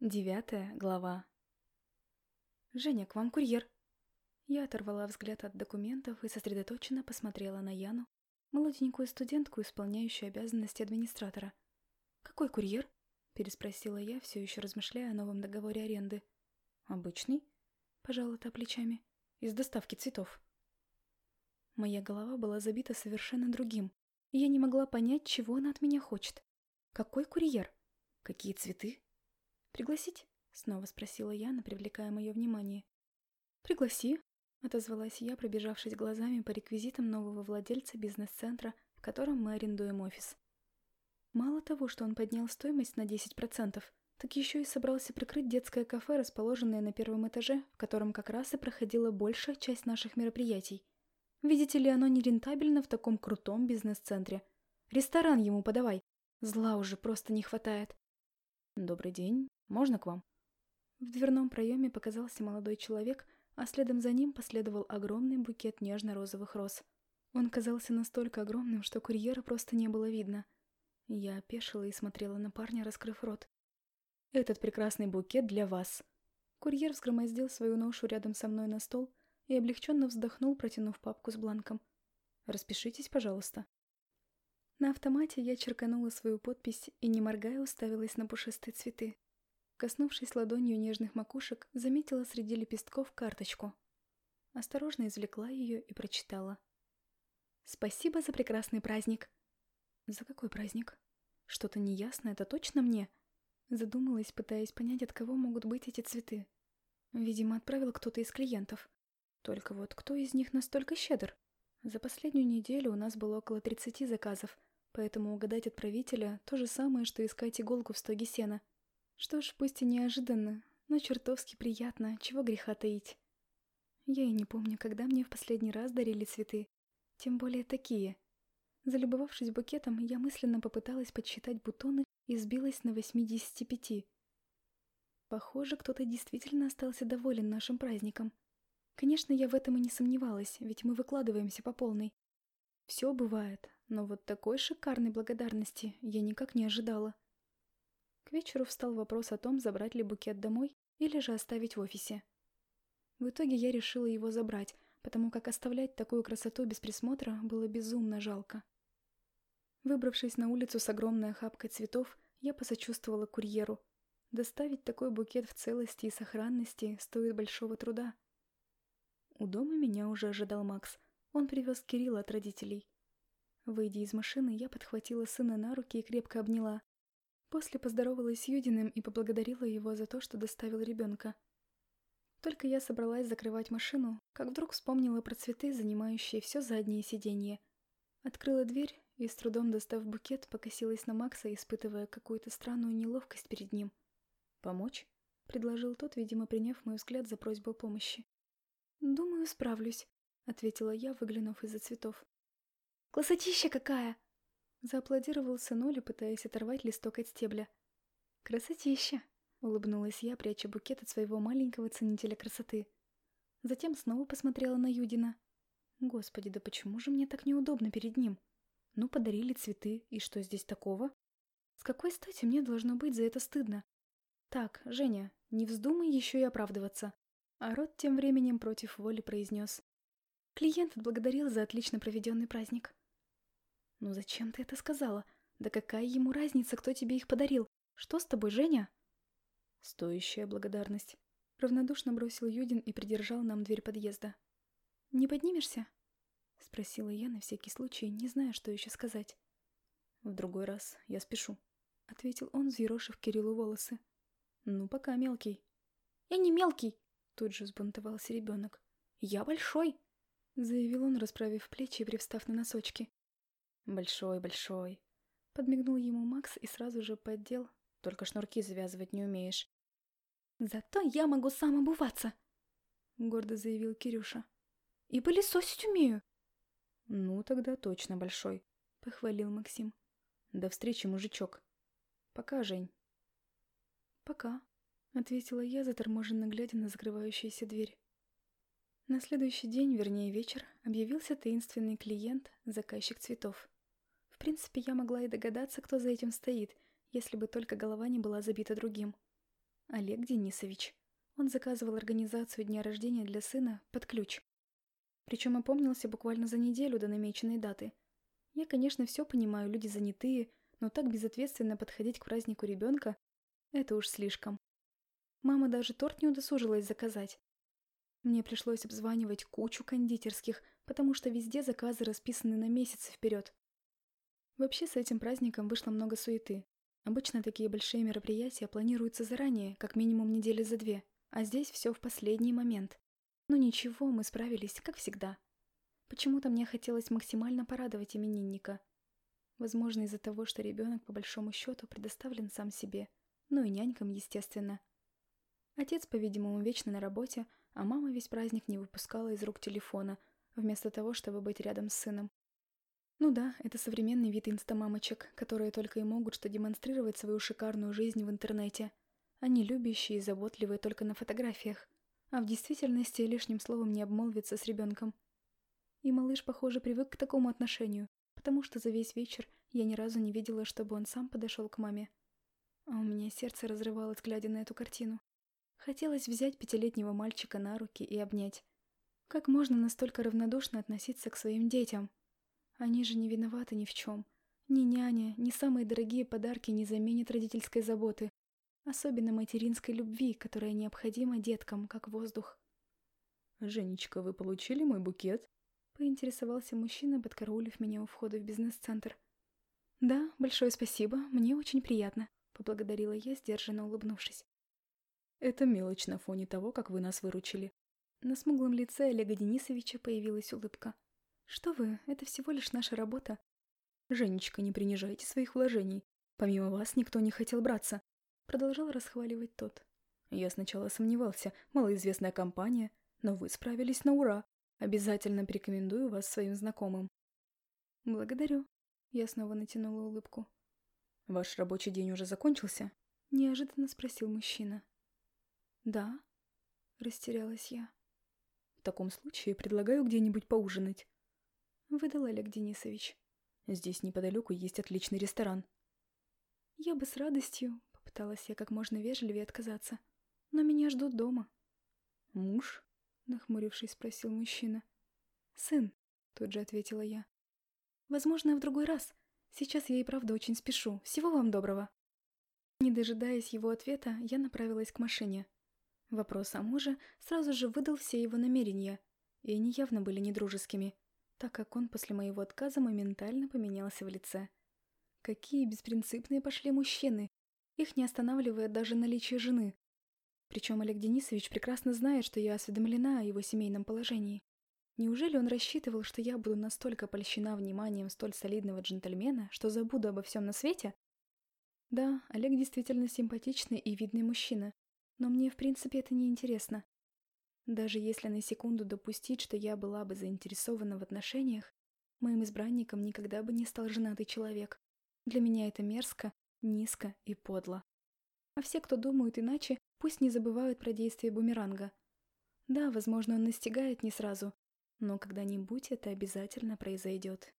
Девятая глава. «Женя, к вам курьер!» Я оторвала взгляд от документов и сосредоточенно посмотрела на Яну, молоденькую студентку, исполняющую обязанности администратора. «Какой курьер?» – переспросила я, все еще размышляя о новом договоре аренды. «Обычный?» – пожала та плечами. «Из доставки цветов». Моя голова была забита совершенно другим, и я не могла понять, чего она от меня хочет. «Какой курьер? Какие цветы?» «Пригласить?» — снова спросила Яна, привлекая мое внимание. «Пригласи», — отозвалась я, пробежавшись глазами по реквизитам нового владельца бизнес-центра, в котором мы арендуем офис. Мало того, что он поднял стоимость на 10%, так еще и собрался прикрыть детское кафе, расположенное на первом этаже, в котором как раз и проходила большая часть наших мероприятий. Видите ли, оно не рентабельно в таком крутом бизнес-центре. Ресторан ему подавай. Зла уже просто не хватает. «Добрый день. Можно к вам?» В дверном проеме показался молодой человек, а следом за ним последовал огромный букет нежно-розовых роз. Он казался настолько огромным, что курьера просто не было видно. Я опешила и смотрела на парня, раскрыв рот. «Этот прекрасный букет для вас!» Курьер взгромоздил свою ношу рядом со мной на стол и облегченно вздохнул, протянув папку с бланком. «Распишитесь, пожалуйста». На автомате я черканула свою подпись и, не моргая, уставилась на пушистые цветы. Коснувшись ладонью нежных макушек, заметила среди лепестков карточку. Осторожно извлекла ее и прочитала. «Спасибо за прекрасный праздник!» «За какой праздник? Что-то неясно, это точно мне?» Задумалась, пытаясь понять, от кого могут быть эти цветы. Видимо, отправил кто-то из клиентов. Только вот кто из них настолько щедр? За последнюю неделю у нас было около 30 заказов — Поэтому угадать отправителя – то же самое, что искать иголку в стоге сена. Что ж, пусть и неожиданно, но чертовски приятно, чего греха таить. Я и не помню, когда мне в последний раз дарили цветы. Тем более такие. Залюбовавшись букетом, я мысленно попыталась подсчитать бутоны и сбилась на 85. Похоже, кто-то действительно остался доволен нашим праздником. Конечно, я в этом и не сомневалась, ведь мы выкладываемся по полной. Все бывает, но вот такой шикарной благодарности я никак не ожидала. К вечеру встал вопрос о том, забрать ли букет домой или же оставить в офисе. В итоге я решила его забрать, потому как оставлять такую красоту без присмотра было безумно жалко. Выбравшись на улицу с огромной охапкой цветов, я посочувствовала курьеру. Доставить такой букет в целости и сохранности стоит большого труда. У дома меня уже ожидал Макс. Он привез Кирилла от родителей. Выйдя из машины, я подхватила сына на руки и крепко обняла. После поздоровалась с Юдиным и поблагодарила его за то, что доставил ребенка. Только я собралась закрывать машину, как вдруг вспомнила про цветы, занимающие все заднее сиденье. Открыла дверь и, с трудом достав букет, покосилась на Макса, испытывая какую-то странную неловкость перед ним. «Помочь?» — предложил тот, видимо, приняв мой взгляд за просьбу помощи. «Думаю, справлюсь», — ответила я, выглянув из-за цветов. «Красотища какая!» Зааплодировал сынуля, пытаясь оторвать листок от стебля. «Красотища!» — улыбнулась я, пряча букет от своего маленького ценителя красоты. Затем снова посмотрела на Юдина. «Господи, да почему же мне так неудобно перед ним? Ну, подарили цветы, и что здесь такого? С какой стати мне должно быть за это стыдно? Так, Женя, не вздумай еще и оправдываться». А Рот тем временем против воли произнес. Клиент отблагодарил за отлично проведенный праздник. «Ну зачем ты это сказала? Да какая ему разница, кто тебе их подарил? Что с тобой, Женя?» «Стоящая благодарность», — равнодушно бросил Юдин и придержал нам дверь подъезда. «Не поднимешься?» — спросила я на всякий случай, не зная, что еще сказать. «В другой раз, я спешу», — ответил он, взъерошив Кириллу волосы. «Ну, пока, мелкий». «Я не мелкий!» — тут же взбунтовался ребенок. «Я большой!» — заявил он, расправив плечи и привстав на носочки. «Большой-большой», — подмигнул ему Макс и сразу же поддел. «Только шнурки завязывать не умеешь». «Зато я могу сам обуваться», — гордо заявил Кирюша. «И пылесосить умею». «Ну, тогда точно большой», — похвалил Максим. «До встречи, мужичок. Пока, Жень». «Пока», — ответила я, заторможенно глядя на закрывающуюся дверь. На следующий день, вернее вечер, объявился таинственный клиент, заказчик цветов. В принципе, я могла и догадаться, кто за этим стоит, если бы только голова не была забита другим. Олег Денисович. Он заказывал организацию дня рождения для сына под ключ. Причем опомнился буквально за неделю до намеченной даты. Я, конечно, все понимаю, люди занятые, но так безответственно подходить к празднику ребенка – это уж слишком. Мама даже торт не удосужилась заказать. Мне пришлось обзванивать кучу кондитерских, потому что везде заказы расписаны на месяцы вперед. Вообще с этим праздником вышло много суеты. Обычно такие большие мероприятия планируются заранее, как минимум недели за две, а здесь все в последний момент. Но ничего, мы справились, как всегда. Почему-то мне хотелось максимально порадовать именинника. Возможно, из-за того, что ребенок по большому счету предоставлен сам себе, ну и нянькам, естественно. Отец, по-видимому, вечно на работе, а мама весь праздник не выпускала из рук телефона, вместо того, чтобы быть рядом с сыном. Ну да, это современный вид инстамамочек, которые только и могут что демонстрировать свою шикарную жизнь в интернете. Они любящие и заботливые только на фотографиях, а в действительности лишним словом не обмолвиться с ребенком. И малыш, похоже, привык к такому отношению, потому что за весь вечер я ни разу не видела, чтобы он сам подошел к маме. А у меня сердце разрывалось, глядя на эту картину. Хотелось взять пятилетнего мальчика на руки и обнять. Как можно настолько равнодушно относиться к своим детям? Они же не виноваты ни в чем. Ни няня, ни самые дорогие подарки не заменят родительской заботы. Особенно материнской любви, которая необходима деткам, как воздух. «Женечка, вы получили мой букет?» Поинтересовался мужчина, подкараулив меня у входа в бизнес-центр. «Да, большое спасибо, мне очень приятно», — поблагодарила я, сдержанно улыбнувшись. «Это мелочь на фоне того, как вы нас выручили». На смуглом лице Олега Денисовича появилась улыбка. «Что вы, это всего лишь наша работа». «Женечка, не принижайте своих вложений. Помимо вас никто не хотел браться», — продолжал расхваливать тот. «Я сначала сомневался, малоизвестная компания, но вы справились на ура. Обязательно порекомендую вас своим знакомым». «Благодарю». Я снова натянула улыбку. «Ваш рабочий день уже закончился?» — неожиданно спросил мужчина. «Да», — растерялась я. «В таком случае предлагаю где-нибудь поужинать выдал Олег Денисович. «Здесь неподалеку есть отличный ресторан». «Я бы с радостью», — попыталась я как можно вежливее отказаться. «Но меня ждут дома». «Муж?» — нахмурившись, спросил мужчина. «Сын», — тут же ответила я. «Возможно, в другой раз. Сейчас я и правда очень спешу. Всего вам доброго». Не дожидаясь его ответа, я направилась к машине. Вопрос о муже сразу же выдал все его намерения, и они явно были недружескими так как он после моего отказа моментально поменялся в лице. Какие беспринципные пошли мужчины! Их не останавливает даже наличие жены. Причем Олег Денисович прекрасно знает, что я осведомлена о его семейном положении. Неужели он рассчитывал, что я буду настолько польщена вниманием столь солидного джентльмена, что забуду обо всем на свете? Да, Олег действительно симпатичный и видный мужчина, но мне в принципе это не интересно. Даже если на секунду допустить, что я была бы заинтересована в отношениях, моим избранником никогда бы не стал женатый человек. Для меня это мерзко, низко и подло. А все, кто думают иначе, пусть не забывают про действие бумеранга. Да, возможно, он настигает не сразу, но когда-нибудь это обязательно произойдет.